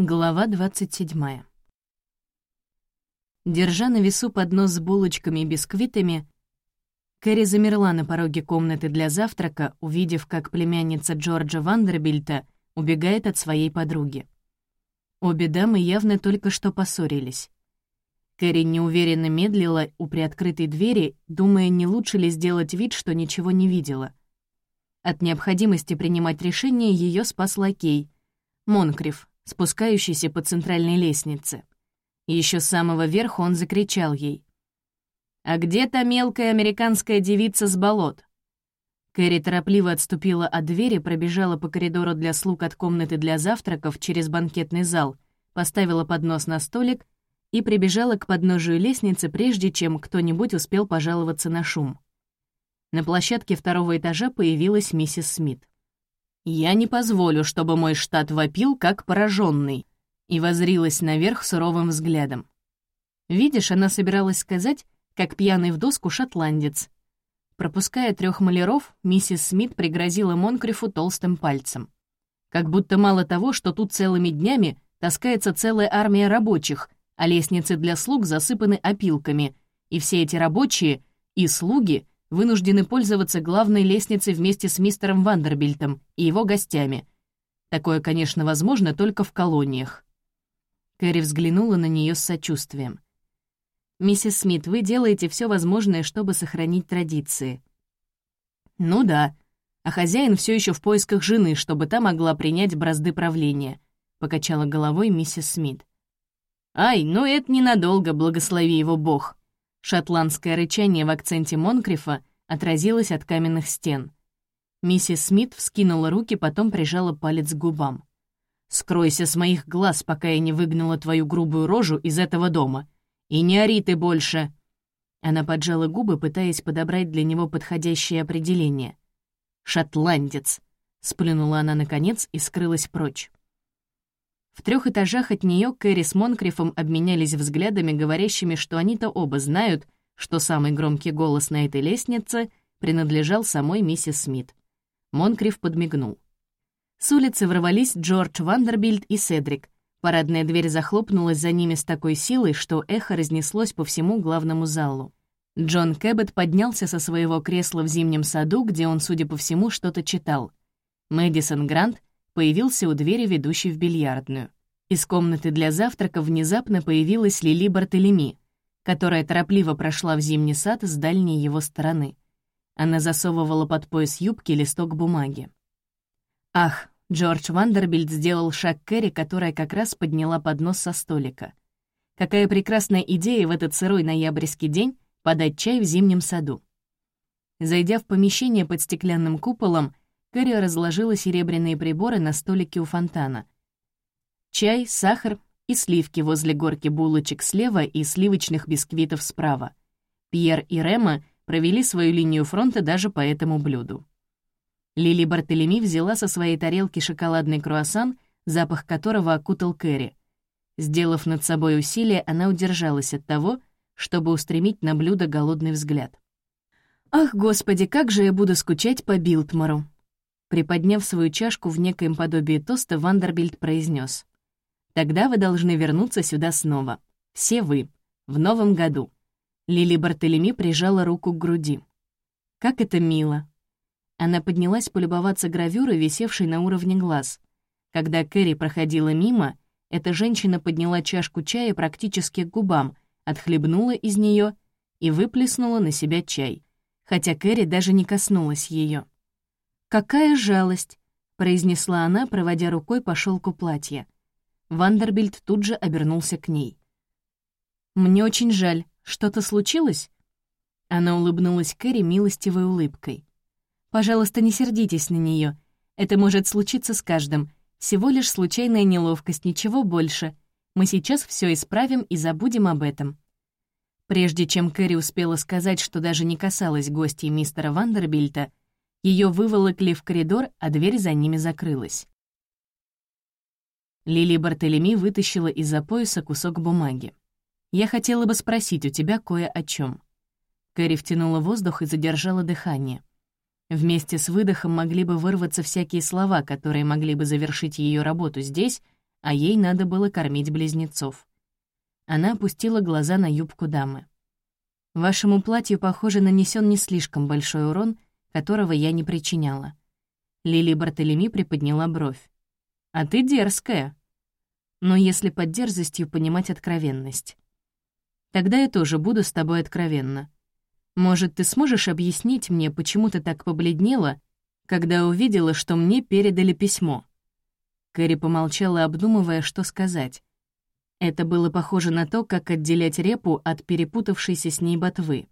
Глава 27. Держа на весу поднос с булочками и бисквитами, Кэрри замерла на пороге комнаты для завтрака, увидев, как племянница Джорджа Вандербильта убегает от своей подруги. Обе дамы явно только что поссорились. Кэрри неуверенно медлила у приоткрытой двери, думая, не лучше ли сделать вид, что ничего не видела. От необходимости принимать решение ее спас лакей — Монкриф, спускающийся по центральной лестнице. Еще с самого верха он закричал ей. «А где та мелкая американская девица с болот?» Кэрри торопливо отступила от двери, пробежала по коридору для слуг от комнаты для завтраков через банкетный зал, поставила поднос на столик и прибежала к подножию лестницы, прежде чем кто-нибудь успел пожаловаться на шум. На площадке второго этажа появилась миссис Смит. «Я не позволю, чтобы мой штат вопил, как пораженный», и возрилась наверх суровым взглядом. Видишь, она собиралась сказать, как пьяный в доску шотландец. Пропуская трех маляров, миссис Смит пригрозила Монкрифу толстым пальцем. Как будто мало того, что тут целыми днями таскается целая армия рабочих, а лестницы для слуг засыпаны опилками, и все эти рабочие и слуги вынуждены пользоваться главной лестницей вместе с мистером Вандербильтом и его гостями. Такое, конечно, возможно только в колониях. Кэрри взглянула на нее с сочувствием. «Миссис Смит, вы делаете все возможное, чтобы сохранить традиции». «Ну да, а хозяин все еще в поисках жены, чтобы та могла принять бразды правления», — покачала головой миссис Смит. «Ай, ну это ненадолго, благослови его Бог», Шотландское рычание в акценте Монкрифа отразилось от каменных стен. Миссис Смит вскинула руки, потом прижала палец к губам. «Скройся с моих глаз, пока я не выгнала твою грубую рожу из этого дома. И не ори ты больше!» Она поджала губы, пытаясь подобрать для него подходящее определение. «Шотландец!» — сплюнула она наконец и скрылась прочь. В трех этажах от нее Кэрри с Монкрифом обменялись взглядами, говорящими, что они-то оба знают, что самый громкий голос на этой лестнице принадлежал самой миссис Смит. Монкриф подмигнул. С улицы ворвались Джордж Вандербильд и Седрик. Парадная дверь захлопнулась за ними с такой силой, что эхо разнеслось по всему главному залу. Джон Кэббет поднялся со своего кресла в зимнем саду, где он, судя по всему, что-то читал. Мэдисон Грант появился у двери, ведущей в бильярдную. Из комнаты для завтрака внезапно появилась Лили Бартелеми, которая торопливо прошла в зимний сад с дальней его стороны. Она засовывала под пояс юбки листок бумаги. Ах, Джордж Вандербильд сделал шаг Кэрри, которая как раз подняла поднос со столика. Какая прекрасная идея в этот сырой ноябрьский день подать чай в зимнем саду. Зайдя в помещение под стеклянным куполом, Кэрри разложила серебряные приборы на столике у фонтана. Чай, сахар и сливки возле горки булочек слева и сливочных бисквитов справа. Пьер и Рема провели свою линию фронта даже по этому блюду. Лили Бартелеми взяла со своей тарелки шоколадный круассан, запах которого окутал Кэрри. Сделав над собой усилие, она удержалась от того, чтобы устремить на блюдо голодный взгляд. «Ах, господи, как же я буду скучать по Билтмору!» Приподняв свою чашку в некоем подобии тоста, Вандербильд произнес: «Тогда вы должны вернуться сюда снова. Все вы. В новом году». Лили Бартелеми прижала руку к груди. «Как это мило!» Она поднялась полюбоваться гравюрой, висевшей на уровне глаз. Когда Кэрри проходила мимо, эта женщина подняла чашку чая практически к губам, отхлебнула из нее и выплеснула на себя чай, хотя Кэрри даже не коснулась ее. «Какая жалость!» — произнесла она, проводя рукой по шелку платья. Вандербильд тут же обернулся к ней. «Мне очень жаль. Что-то случилось?» Она улыбнулась Кэрри милостивой улыбкой. «Пожалуйста, не сердитесь на нее. Это может случиться с каждым. Всего лишь случайная неловкость, ничего больше. Мы сейчас все исправим и забудем об этом». Прежде чем Кэрри успела сказать, что даже не касалась гостей мистера Вандербильта, ее выволокли в коридор, а дверь за ними закрылась. Лили Бартелеми вытащила из-за пояса кусок бумаги. «Я хотела бы спросить у тебя кое о чем. Кэрри втянула воздух и задержала дыхание. Вместе с выдохом могли бы вырваться всякие слова, которые могли бы завершить ее работу здесь, а ей надо было кормить близнецов. Она опустила глаза на юбку дамы. «Вашему платью, похоже, нанесен не слишком большой урон, которого я не причиняла». Лили Бартолеми приподняла бровь. «А ты дерзкая». Но если под дерзостью понимать откровенность. Тогда я тоже буду с тобой откровенна. Может, ты сможешь объяснить мне, почему ты так побледнела, когда увидела, что мне передали письмо?» Кэрри помолчала, обдумывая, что сказать. Это было похоже на то, как отделять репу от перепутавшейся с ней ботвы.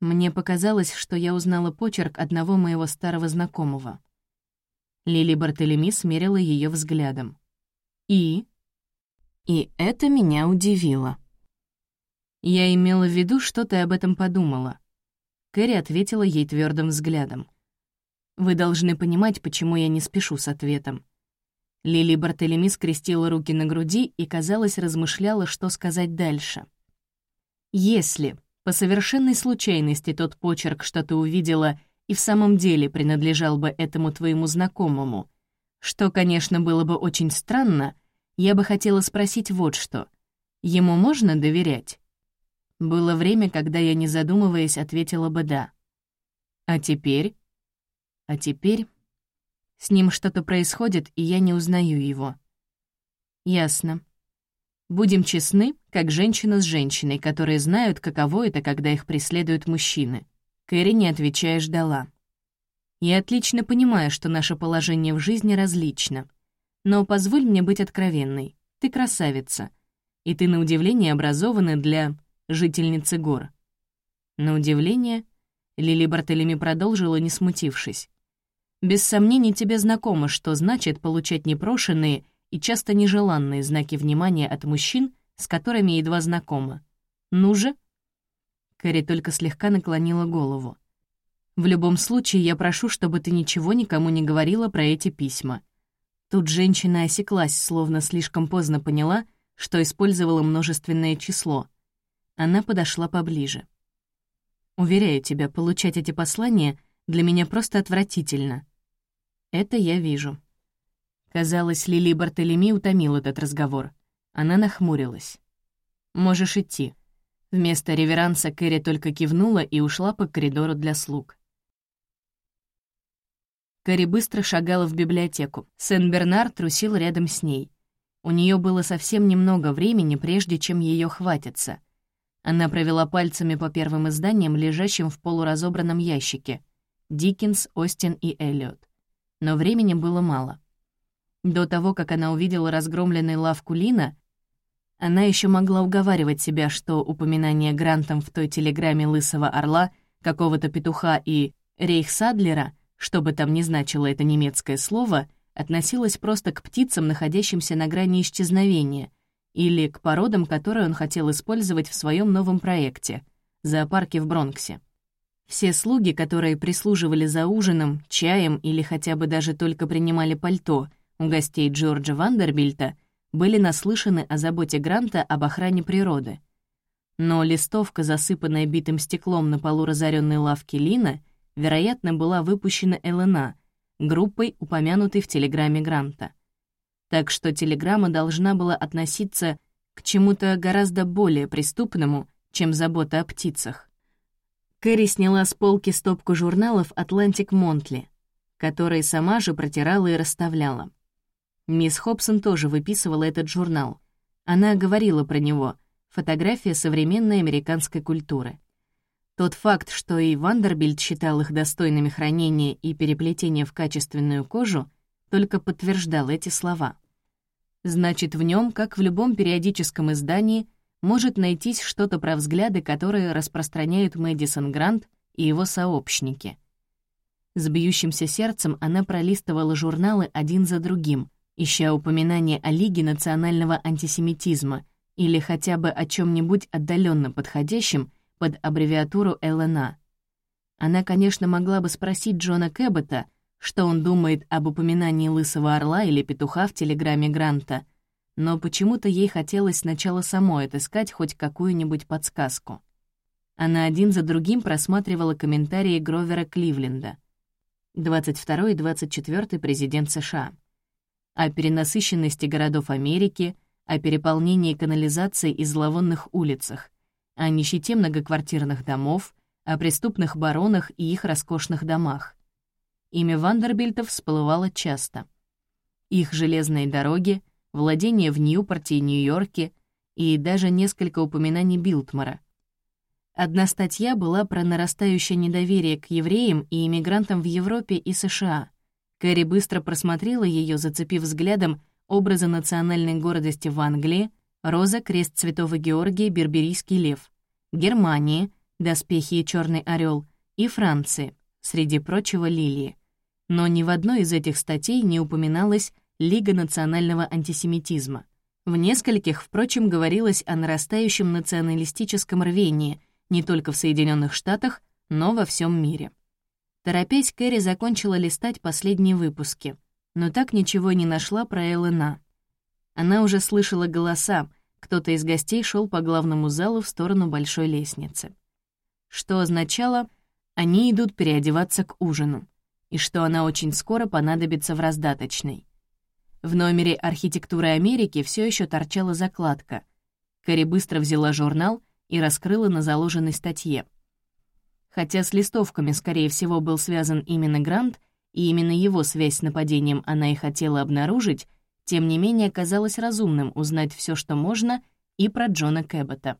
Мне показалось, что я узнала почерк одного моего старого знакомого. Лили Бартолеми смерила ее взглядом. «И?» И это меня удивило. «Я имела в виду, что ты об этом подумала». Кэрри ответила ей твердым взглядом. «Вы должны понимать, почему я не спешу с ответом». Лили Бартолеми скрестила руки на груди и, казалось, размышляла, что сказать дальше. «Если по совершенной случайности тот почерк, что ты увидела, и в самом деле принадлежал бы этому твоему знакомому, что, конечно, было бы очень странно, я бы хотела спросить вот что. Ему можно доверять?» Было время, когда я, не задумываясь, ответила бы «да». А теперь? А теперь? С ним что-то происходит, и я не узнаю его. Ясно. Будем честны, как женщина с женщиной, которые знают, каково это, когда их преследуют мужчины. Кэрри, не отвечая, ждала. Я отлично понимаю, что наше положение в жизни различно. Но позволь мне быть откровенной. Ты красавица. И ты, на удивление, образована для жительницы гор. На удивление, Лили Бартелеми продолжила, не смутившись. «Без сомнений тебе знакомо, что значит получать непрошенные и часто нежеланные знаки внимания от мужчин, с которыми едва знакома. Ну же?» Кэрри только слегка наклонила голову. «В любом случае, я прошу, чтобы ты ничего никому не говорила про эти письма». Тут женщина осеклась, словно слишком поздно поняла, что использовала множественное число — она подошла поближе. «Уверяю тебя, получать эти послания для меня просто отвратительно. Это я вижу». Казалось, Лили Бартолеми утомил этот разговор. Она нахмурилась. «Можешь идти». Вместо реверанса Кэрри только кивнула и ушла по коридору для слуг. Кэрри быстро шагала в библиотеку. Сен-Бернар трусил рядом с ней. У нее было совсем немного времени, прежде чем ее хватится. Она провела пальцами по первым изданиям, лежащим в полуразобранном ящике. Диккенс, Остин и Эллиот. Но времени было мало. До того, как она увидела разгромленный лавку Лина, она еще могла уговаривать себя, что упоминание Грантом в той телеграмме Лысого Орла, какого-то петуха и Рейхсадлера, что бы там ни значило это немецкое слово, относилось просто к птицам, находящимся на грани исчезновения, или к породам, которые он хотел использовать в своем новом проекте — зоопарке в Бронксе. Все слуги, которые прислуживали за ужином, чаем или хотя бы даже только принимали пальто у гостей Джорджа Вандербильта, были наслышаны о заботе Гранта об охране природы. Но листовка, засыпанная битым стеклом на полу разоренной лавки Лина, вероятно, была выпущена ЛНА, группой, упомянутой в телеграмме Гранта так что телеграмма должна была относиться к чему-то гораздо более преступному, чем забота о птицах. Кэрри сняла с полки стопку журналов «Атлантик Монтли», которые сама же протирала и расставляла. Мисс Хобсон тоже выписывала этот журнал. Она говорила про него «Фотография современной американской культуры». Тот факт, что и Вандербильд считал их достойными хранения и переплетения в качественную кожу, только подтверждал эти слова. Значит, в нем, как в любом периодическом издании, может найтись что-то про взгляды, которые распространяют Мэдисон Грант и его сообщники. С бьющимся сердцем она пролистывала журналы один за другим, ища упоминания о Лиге национального антисемитизма или хотя бы о чем нибудь отдаленно подходящем под аббревиатуру ЛНА. Она, конечно, могла бы спросить Джона Кэббета, что он думает об упоминании лысого орла или петуха в телеграмме Гранта, но почему-то ей хотелось сначала самой отыскать хоть какую-нибудь подсказку. Она один за другим просматривала комментарии Гровера Кливленда, 22 и 24 президент США. О перенасыщенности городов Америки, о переполнении канализации и зловонных улицах, о нищете многоквартирных домов, о преступных баронах и их роскошных домах. Имя Вандербильтов всплывало часто. Их железные дороги, владения в Ньюпорте и Нью-Йорке и даже несколько упоминаний Билтмара. Одна статья была про нарастающее недоверие к евреям и иммигрантам в Европе и США. Кэрри быстро просмотрела ее, зацепив взглядом образы национальной гордости в Англии, роза, крест Святого Георгия, берберийский лев, Германии, доспехи и черный орел, и Франции, среди прочего лилии. Но ни в одной из этих статей не упоминалась Лига национального антисемитизма. В нескольких, впрочем, говорилось о нарастающем националистическом рвении не только в Соединенных Штатах, но во всем мире. Торопясь, Кэрри закончила листать последние выпуски, но так ничего не нашла про ЛНА. Она уже слышала голоса, кто-то из гостей шел по главному залу в сторону большой лестницы. Что означало, они идут переодеваться к ужину, и что она очень скоро понадобится в раздаточной. В номере архитектуры Америки все еще торчала закладка. Кэрри быстро взяла журнал и раскрыла на заложенной статье. Хотя с листовками, скорее всего, был связан именно Грант, и именно его связь с нападением она и хотела обнаружить, тем не менее казалось разумным узнать все, что можно, и про Джона Кэббота.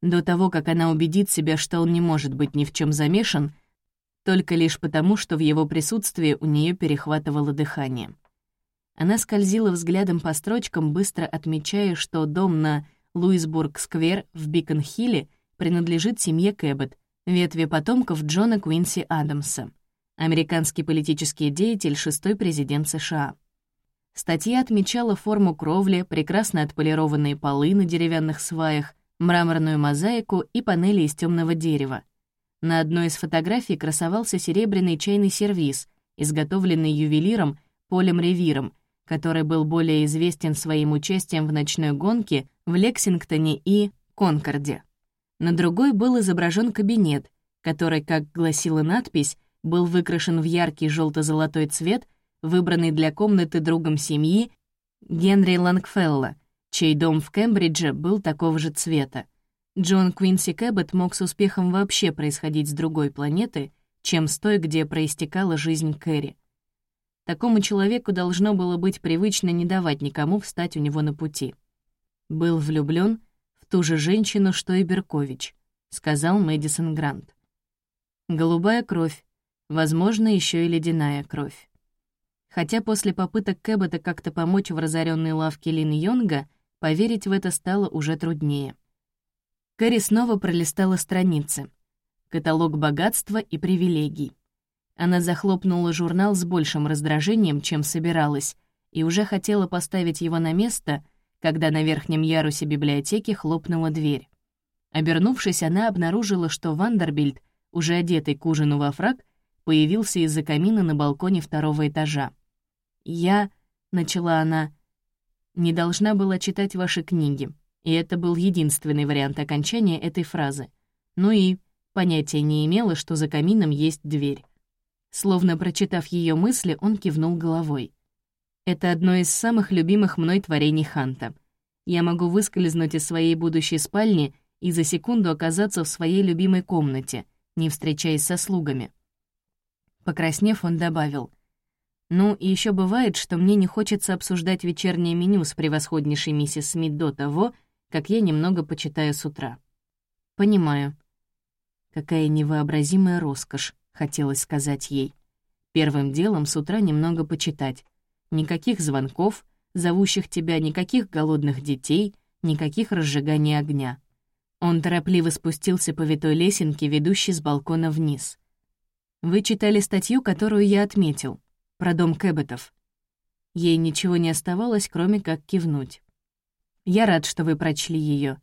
До того, как она убедит себя, что он не может быть ни в чем замешан, только лишь потому, что в его присутствии у нее перехватывало дыхание. Она скользила взглядом по строчкам, быстро отмечая, что дом на Луисбург-сквер в Бикон-Хилле принадлежит семье Кэббет, ветви потомков Джона Куинси Адамса, американский политический деятель, шестой президент США. Статья отмечала форму кровли, прекрасно отполированные полы на деревянных сваях, мраморную мозаику и панели из темного дерева. На одной из фотографий красовался серебряный чайный сервиз, изготовленный ювелиром Полем Ревиром, который был более известен своим участием в ночной гонке в Лексингтоне и Конкорде. На другой был изображен кабинет, который, как гласила надпись, был выкрашен в яркий желто золотой цвет, выбранный для комнаты другом семьи Генри Лангфелла, чей дом в Кембридже был такого же цвета. Джон Квинси Кэббет мог с успехом вообще происходить с другой планеты, чем с той, где проистекала жизнь Кэрри. Такому человеку должно было быть привычно не давать никому встать у него на пути. «Был влюблён ту же женщину, что и Беркович», — сказал Мэдисон Грант. «Голубая кровь, возможно, ещё и ледяная кровь». Хотя после попыток Кэббета как-то помочь в разоренной лавке Лин Йонга, поверить в это стало уже труднее. Кэрри снова пролистала страницы. Каталог богатства и привилегий. Она захлопнула журнал с большим раздражением, чем собиралась, и уже хотела поставить его на место, когда на верхнем ярусе библиотеки хлопнула дверь. Обернувшись, она обнаружила, что Вандербильд, уже одетый к ужину во фраг, появился из-за камина на балконе второго этажа. «Я...» — начала она... «Не должна была читать ваши книги», и это был единственный вариант окончания этой фразы. Ну и понятия не имела, что за камином есть дверь. Словно прочитав ее мысли, он кивнул головой. «Это одно из самых любимых мной творений Ханта. Я могу выскользнуть из своей будущей спальни и за секунду оказаться в своей любимой комнате, не встречаясь со слугами». Покраснев, он добавил. «Ну, и еще бывает, что мне не хочется обсуждать вечернее меню с превосходнейшей миссис Смит до того, как я немного почитаю с утра». «Понимаю». Какая невообразимая роскошь хотелось сказать ей. Первым делом с утра немного почитать. Никаких звонков, зовущих тебя, никаких голодных детей, никаких разжигания огня. Он торопливо спустился по витой лесенке, ведущей с балкона вниз. «Вы читали статью, которую я отметил, про дом Кэббетов». Ей ничего не оставалось, кроме как кивнуть. «Я рад, что вы прочли ее.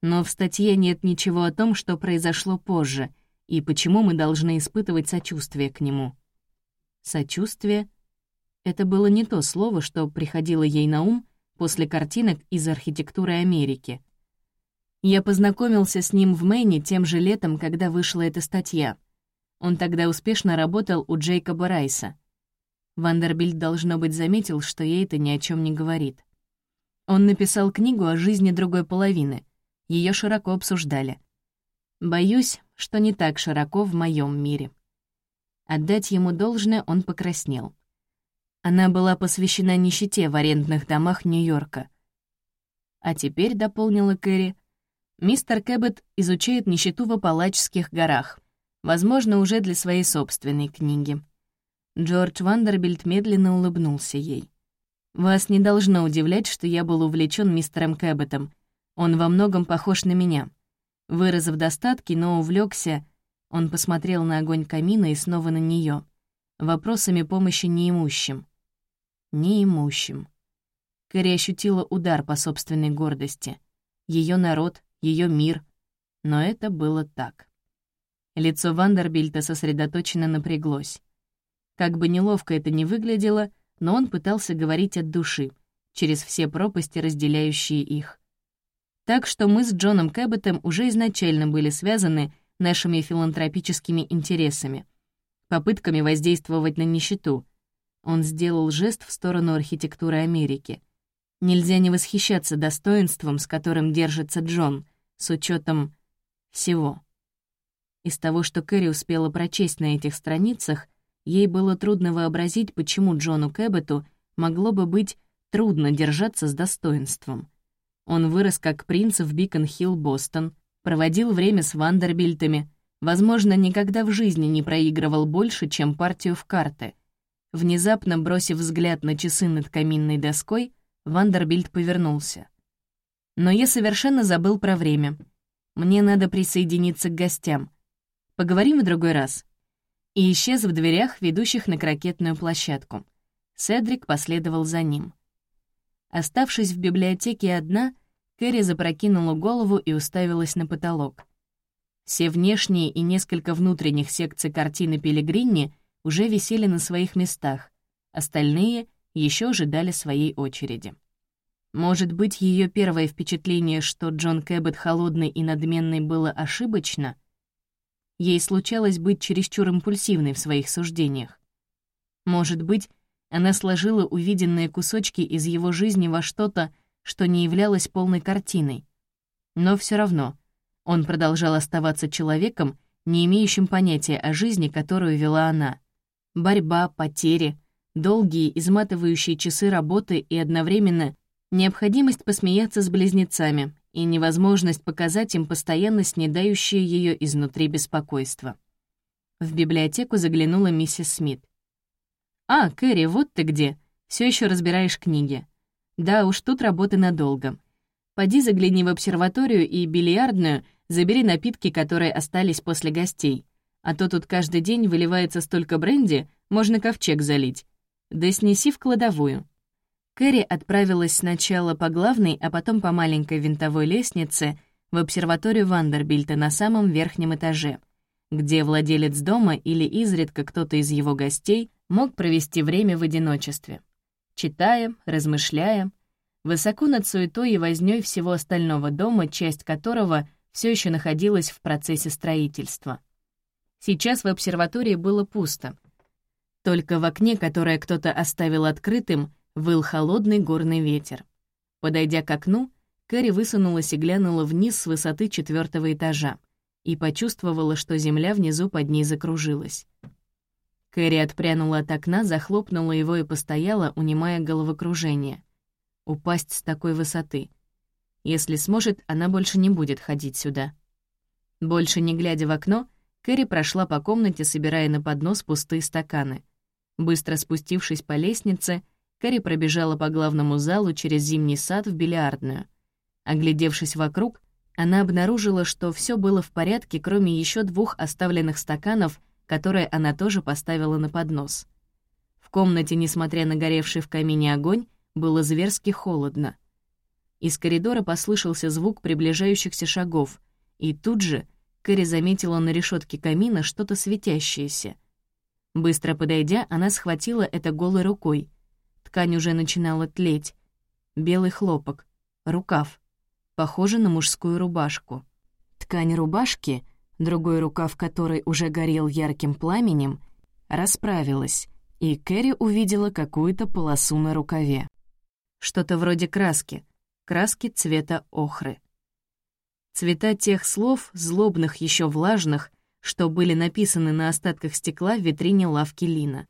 Но в статье нет ничего о том, что произошло позже, и почему мы должны испытывать сочувствие к нему. Сочувствие — это было не то слово, что приходило ей на ум после картинок из архитектуры Америки. Я познакомился с ним в Мэйне тем же летом, когда вышла эта статья. Он тогда успешно работал у Джейкоба Райса. Вандербильд, должно быть, заметил, что ей это ни о чем не говорит. Он написал книгу о жизни другой половины. Ее широко обсуждали. Боюсь, что не так широко в моем мире. Отдать ему должное он покраснел. Она была посвящена нищете в арендных домах Нью-Йорка. А теперь, — дополнила Кэрри, — мистер Кэббет изучает нищету в Апалачских горах, возможно, уже для своей собственной книги. Джордж Вандербильд медленно улыбнулся ей. «Вас не должно удивлять, что я был увлечен мистером Кэббетом. Он во многом похож на меня. Вырос в достатке, но увлекся. Он посмотрел на огонь камина и снова на нее. Вопросами помощи неимущим. Неимущим. Кэрри ощутила удар по собственной гордости. Ее народ, ее мир. Но это было так. Лицо Вандербильта сосредоточенно напряглось. Как бы неловко это ни выглядело, но он пытался говорить от души, через все пропасти, разделяющие их. Так что мы с Джоном Кэббетом уже изначально были связаны нашими филантропическими интересами, попытками воздействовать на нищету. Он сделал жест в сторону архитектуры Америки. Нельзя не восхищаться достоинством, с которым держится Джон, с учетом всего. Из того, что Кэрри успела прочесть на этих страницах, Ей было трудно вообразить, почему Джону Кэббету могло бы быть трудно держаться с достоинством. Он вырос как принц в Бикон-Хилл, Бостон, проводил время с Вандербильтами, возможно, никогда в жизни не проигрывал больше, чем партию в карты. Внезапно бросив взгляд на часы над каминной доской, Вандербильт повернулся. «Но я совершенно забыл про время. Мне надо присоединиться к гостям. Поговорим в другой раз» и исчез в дверях, ведущих на крокетную площадку. Седрик последовал за ним. Оставшись в библиотеке одна, Кэрри запрокинула голову и уставилась на потолок. Все внешние и несколько внутренних секций картины Пелегринни уже висели на своих местах, остальные еще ожидали своей очереди. Может быть, ее первое впечатление, что Джон Кэббет холодный и надменный, было ошибочно — Ей случалось быть чересчур импульсивной в своих суждениях. Может быть, она сложила увиденные кусочки из его жизни во что-то, что не являлось полной картиной. Но все равно он продолжал оставаться человеком, не имеющим понятия о жизни, которую вела она. Борьба, потери, долгие, изматывающие часы работы и одновременно необходимость посмеяться с близнецами, и невозможность показать им постоянно снедающее ее изнутри беспокойство. В библиотеку заглянула миссис Смит. «А, Кэрри, вот ты где. Все еще разбираешь книги. Да уж, тут работы надолго. Поди загляни в обсерваторию и бильярдную, забери напитки, которые остались после гостей. А то тут каждый день выливается столько бренди, можно ковчег залить. Да снеси в кладовую. Кэрри отправилась сначала по главной, а потом по маленькой винтовой лестнице в обсерваторию Вандербильта на самом верхнем этаже, где владелец дома или изредка кто-то из его гостей мог провести время в одиночестве. Читая, размышляя, высоко над суетой и вознёй всего остального дома, часть которого все еще находилась в процессе строительства. Сейчас в обсерватории было пусто. Только в окне, которое кто-то оставил открытым, Выл холодный горный ветер. Подойдя к окну, Кэрри высунулась и глянула вниз с высоты четвертого этажа и почувствовала, что земля внизу под ней закружилась. Кэрри отпрянула от окна, захлопнула его и постояла, унимая головокружение. Упасть с такой высоты. Если сможет, она больше не будет ходить сюда. Больше не глядя в окно, Кэрри прошла по комнате, собирая на поднос пустые стаканы. Быстро спустившись по лестнице, Кэрри пробежала по главному залу через зимний сад в бильярдную. Оглядевшись вокруг, она обнаружила, что все было в порядке, кроме еще двух оставленных стаканов, которые она тоже поставила на поднос. В комнате, несмотря на горевший в камине огонь, было зверски холодно. Из коридора послышался звук приближающихся шагов, и тут же Кэрри заметила на решетке камина что-то светящееся. Быстро подойдя, она схватила это голой рукой — Ткань уже начинала тлеть. Белый хлопок. Рукав. Похоже на мужскую рубашку. Ткань рубашки, другой рукав которой уже горел ярким пламенем, расправилась, и Кэрри увидела какую-то полосу на рукаве. Что-то вроде краски, краски цвета охры. Цвета тех слов, злобных, еще влажных, что были написаны на остатках стекла в витрине лавки Лина.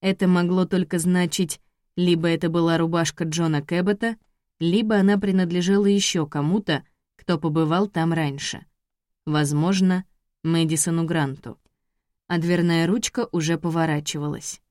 Это могло только значить, либо это была рубашка Джона Кэббета, либо она принадлежала еще кому-то, кто побывал там раньше. Возможно, Мэдисону Гранту. А дверная ручка уже поворачивалась.